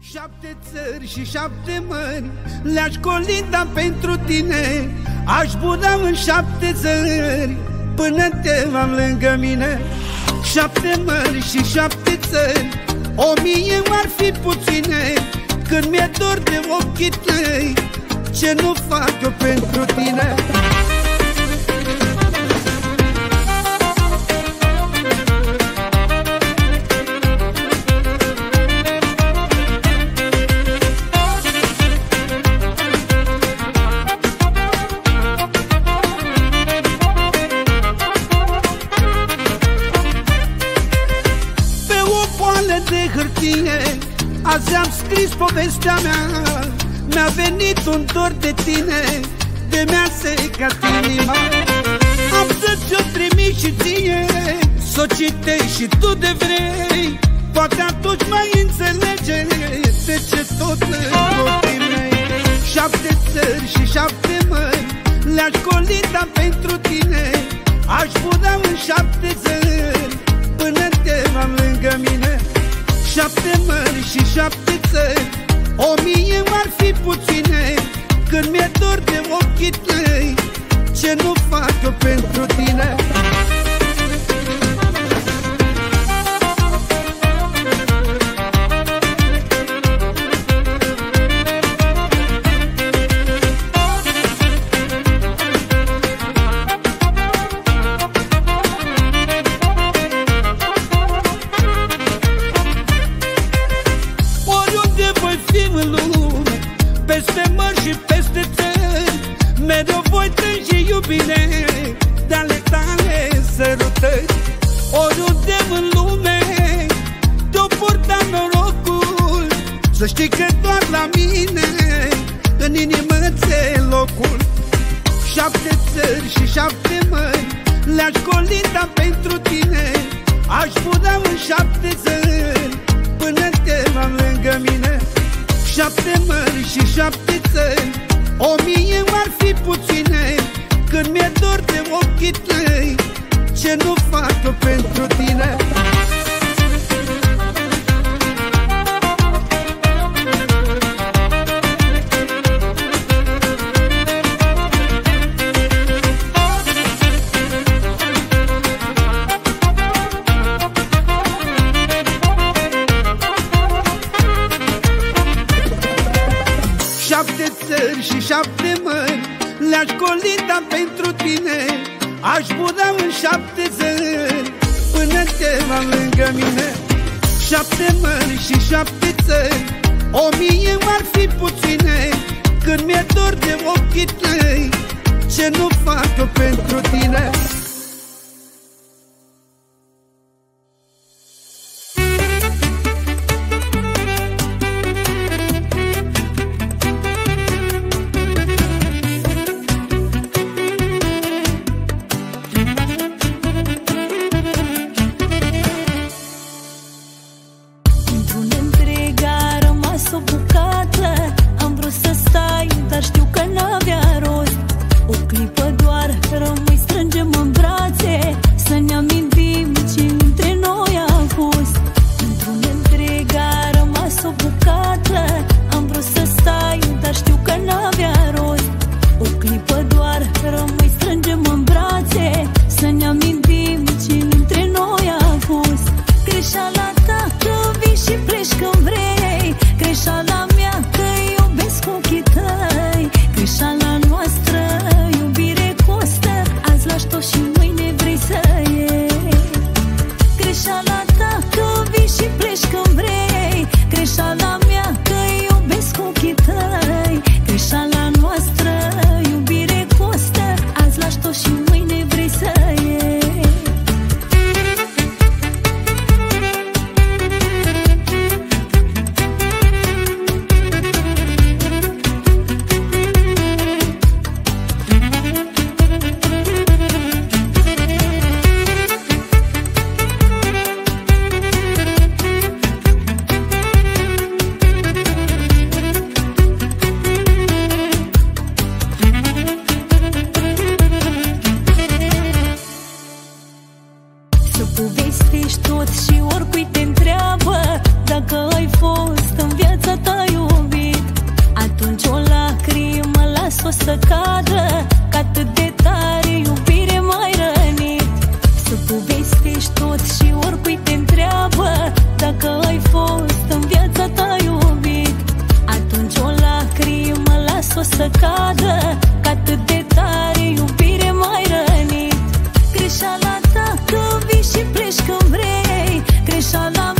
Șapte țări și șapte mări Le-aș colinda pentru tine. Aș buna în șapte țări Până te am lângă mine. Șapte mări și șapte țări O mie ar fi puține. Când mi-e dor de ochii tăi Ce nu fac eu pentru tine am scris povestea mea Mi-a venit un dor de tine De mi-a secat inima. Am să ți-o trimis și ție S-o citești și tu de vrei. Poate atunci mai înțelege De ce tot în mei Șapte țări și șapte mări Le-aș colinda pentru tine. Aș putea în șapte țări Până te am lângă mine. Șapte mări și șapte țări. O mie ar fi puține Când mi-e dor de ochii tăi. Ce nu fac eu pentru tine iubire De ale tale sărutări Oriunde în lume Te-o purta norocul. Să știi că doar la mine În inimă ți locul. Șapte țări și șapte mări Le-aș colinda pentru tine. Aș putea în șapte țări Până te am lângă mine. Șapte mări și șapte țări O mie ar fi puține Când mi-e dor de ochii tăi Ce nu fac eu pentru tine. Șapte țări și șapte mări Le-aș colinda pentru tine Aș buna în șapte țări Până te am lângă mine Șapte mări și șapte țări. O mie ar fi puține Când mi-e dor de ochii tăi. Ce nu fac eu pentru tine găsești tot și oricui te întreabă Dacă ai fost în viața ta iubit Atunci o lacrimă las-o să cadă Că atât de tare iubire mai rănit. Greșeala ta că vii și pleci când vrei Greșeala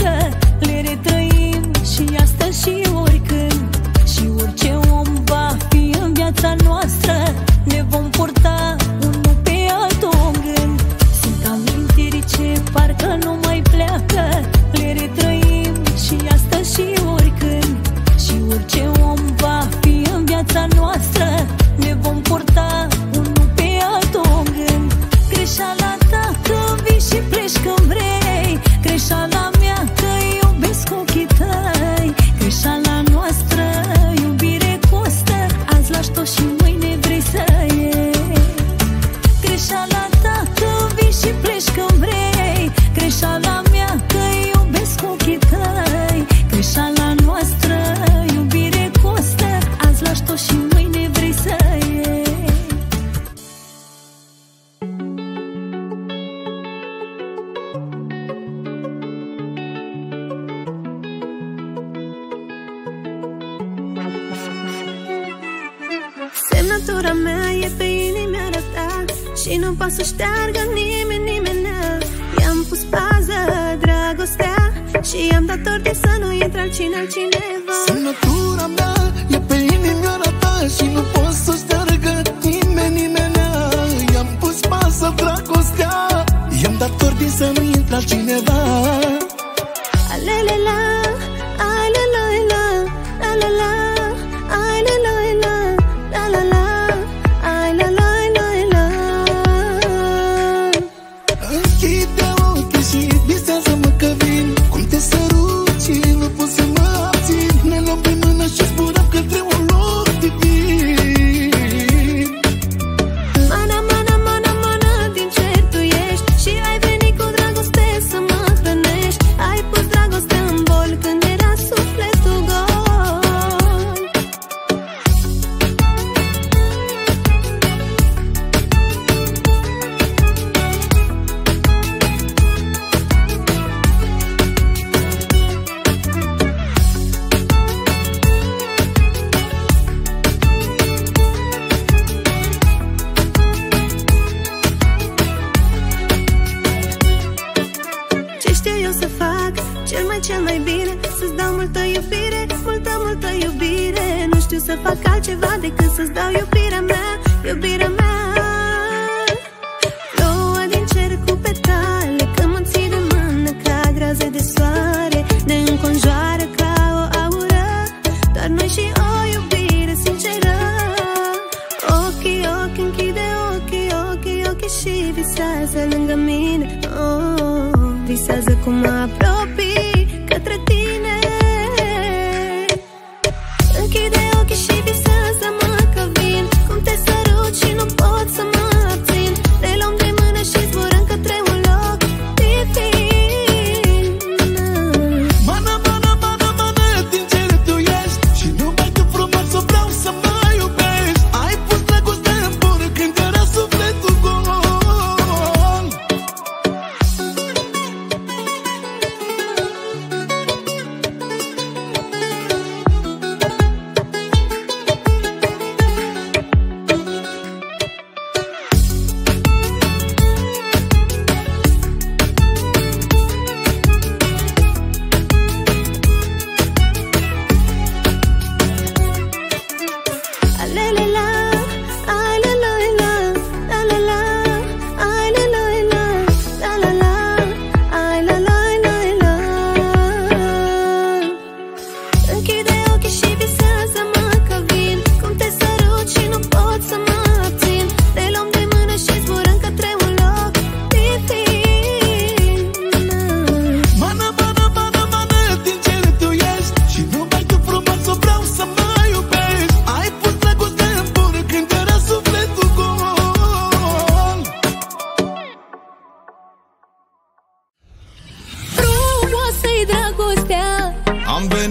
哥 Legătura mea e pe inimioara ta Și nu poate să șteargă nimeni, nimeni I-am pus pază, dragostea Și am dat ordine să nu intre altcine, altcineva. Semnătura mea e pe inimioara ta Și nu poți să șteargă nimeni, nimeni I-am pus pază, dragostea I-am dat ordine să nu intre altcineva. Alelele ты, создаю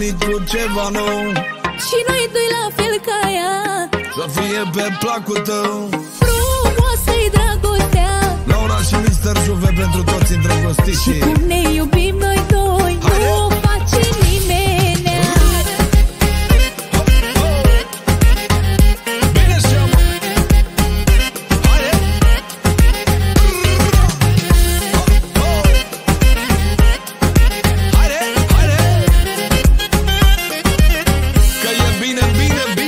venit cu ceva nou Și noi doi la fel ca ea Să fie pe placul tău Frumoasă-i dragostea Laura și Mr. Juve pentru toți îndrăgostiți Și cum ne iubim noi doi Haide! Nu the beat.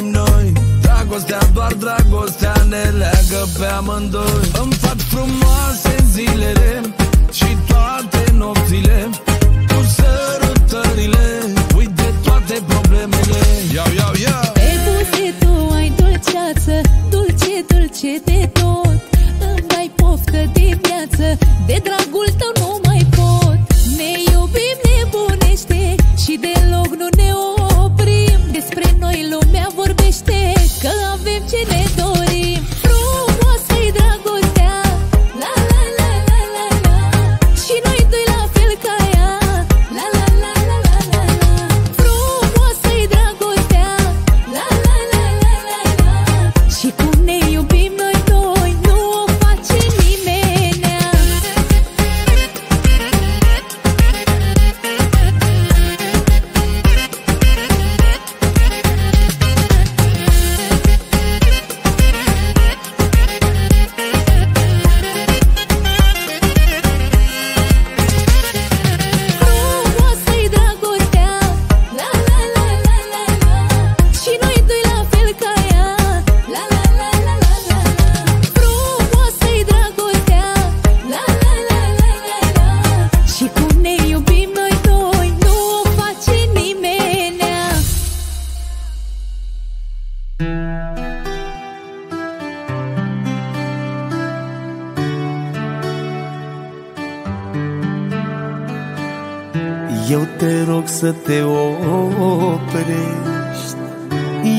Iubim noi. Dragostea, doar dragostea Ne leagă pe amândoi. Îmi fac frumoase zilele Și toate nopțile Cu sărutările. Uite toate problemele. Iau, iau, iau Pe buze tu ai dulceață Dulce, dulce de tot. Îmi dai poftă de viață De dragul tău nu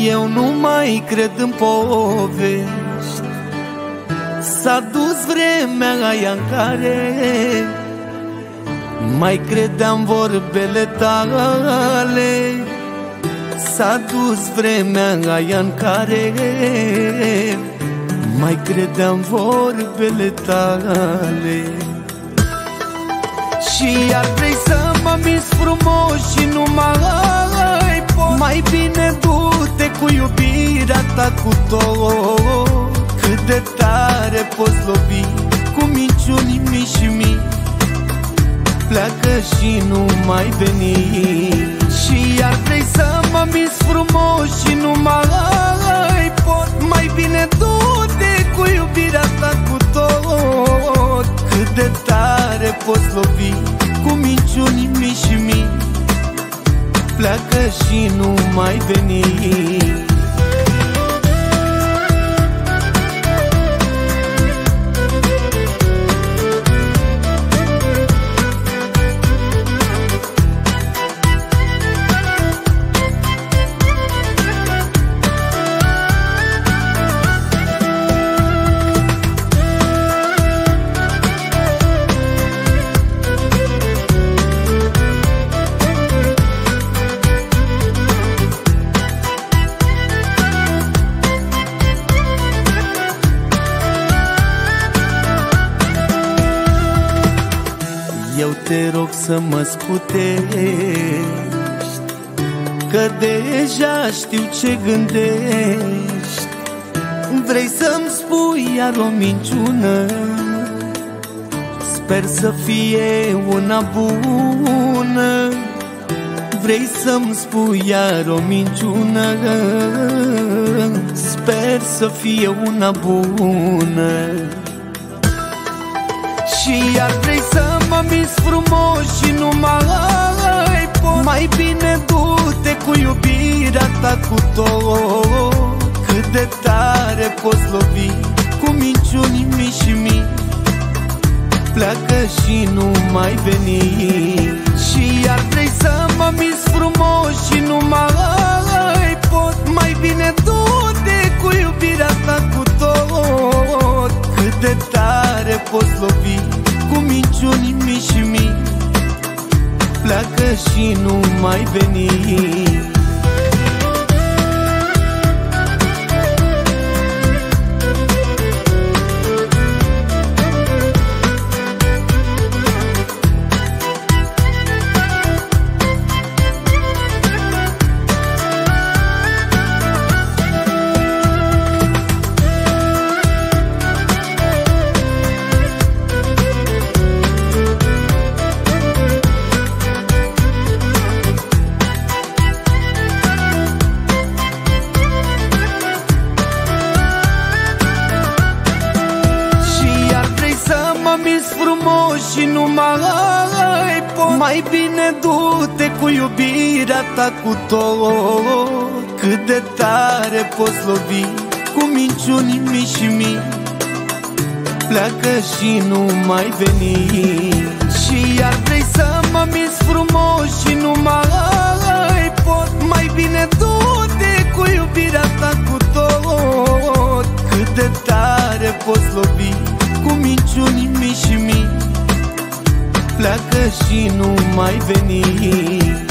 Eu nu mai cred în povești. S-a dus vremea aia în care Mai credeam vorbele tale. S-a dus vremea aia în care Mai credeam vorbele tale. Și ar trebui să mă mis frumos și nu mai pot Mai bine du-te cu iubirea ta cu tot. Cât de tare poți lovi cu minciuni mici și mici Pleacă și nu mai veni. Și ar trebui să mă mis frumos și nu mai pot. Mai bine du-te cu iubirea ta cu tot. Cât de tare poți lovi cu minciuni mici și mici Pleacă și nu mai veni să mă scutești Că deja știu ce gândești. Vrei să-mi spui iar o minciună? Sper să fie una bună. Vrei să-mi spui iar o minciună? Sper să fie una bună și ar trebui să mă mis frumos și nu mai pot Mai bine du-te cu iubirea ta cu tot. Cât de tare poți lovi cu minciuni mici și mici Pleacă și nu mai veni. Și ar trebui să mă mis frumos și nu mai pot Mai bine du-te cu iubirea ta cu tot. Cât de tare poți lovi cu minciuni mici și mici Pleacă și nu mai veni du-te cu iubirea ta cu tot Cât de tare poți lovi cu minciuni mii și mii. Pleacă și nu mai veni. Și iar vrei să mă minți frumos și nu mai pot. Mai bine du-te cu iubirea ta cu tot. Cât de tare poți lovi cu minciuni mii și mii Pleacă și nu mai veni